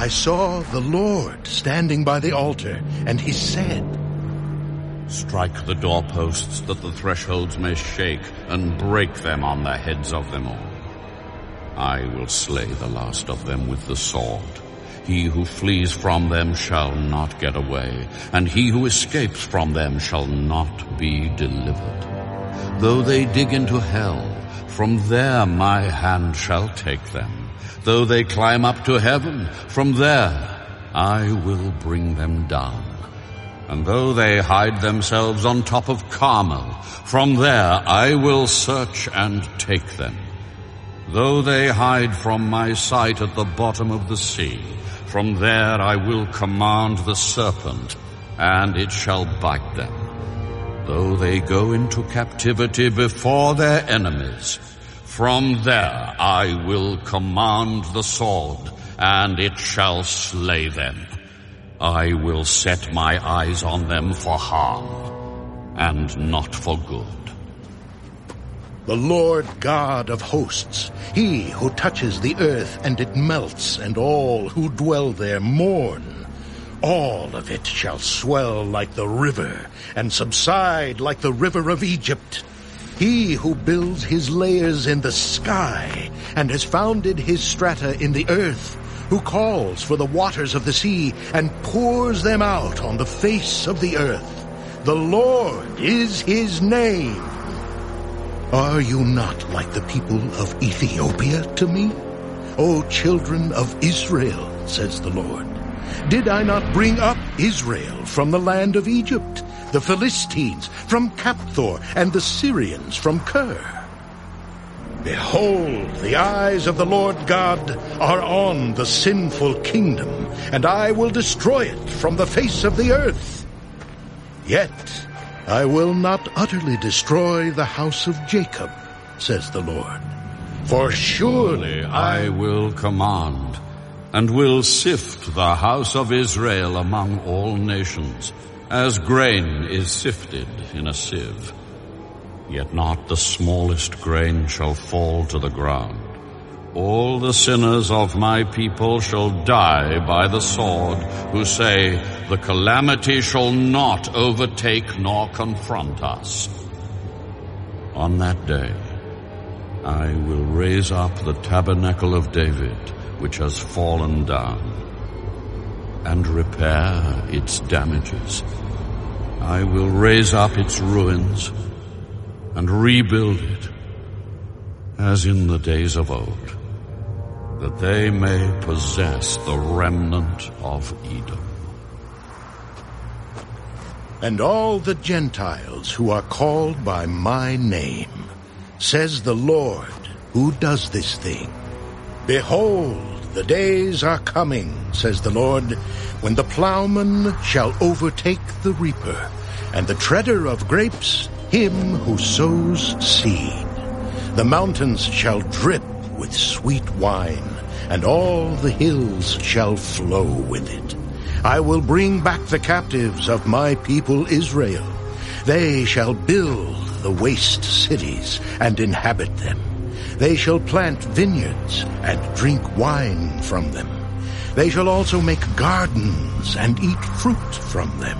I saw the Lord standing by the altar, and he said, Strike the doorposts that the thresholds may shake, and break them on the heads of them all. I will slay the last of them with the sword. He who flees from them shall not get away, and he who escapes from them shall not be delivered. Though they dig into hell, from there my hand shall take them. Though they climb up to heaven, from there I will bring them down. And though they hide themselves on top of Carmel, from there I will search and take them. Though they hide from my sight at the bottom of the sea, from there I will command the serpent, and it shall bite them. Though they go into captivity before their enemies, from there I will command the sword, and it shall slay them. I will set my eyes on them for harm, and not for good. The Lord God of hosts, he who touches the earth and it melts, and all who dwell there mourn. All of it shall swell like the river, and subside like the river of Egypt. He who builds his layers in the sky, and has founded his strata in the earth, who calls for the waters of the sea, and pours them out on the face of the earth. The Lord is his name. Are you not like the people of Ethiopia to me? O children of Israel, says the Lord. Did I not bring up Israel from the land of Egypt, the Philistines from Caphtor, and the Syrians from Kir? Behold, the eyes of the Lord God are on the sinful kingdom, and I will destroy it from the face of the earth. Yet I will not utterly destroy the house of Jacob, says the Lord. For surely I will command, and will sift the house of Israel among all nations, as grain is sifted in a sieve. Yet not the smallest grain shall fall to the ground. All the sinners of my people shall die by the sword, who say, The calamity shall not overtake nor confront us. On that day, I will raise up the tabernacle of David, which has fallen down, and repair its damages. I will raise up its ruins, and rebuild it, as in the days of old that they may possess the remnant of Edom. And all the Gentiles who are called by my name, says the Lord, who does this thing. Behold, the days are coming, says the Lord, when the plowman shall overtake the reaper, and the treader of grapes him who sows seed. The mountains shall drip with sweet wine, and all the hills shall flow with it. I will bring back the captives of my people Israel. They shall build the waste cities and inhabit them. They shall plant vineyards and drink wine from them. They shall also make gardens and eat fruit from them.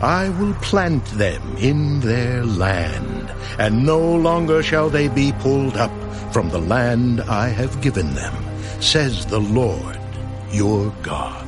I will plant them in their land, and no longer shall they be pulled up from the land I have given them, says the Lord your God.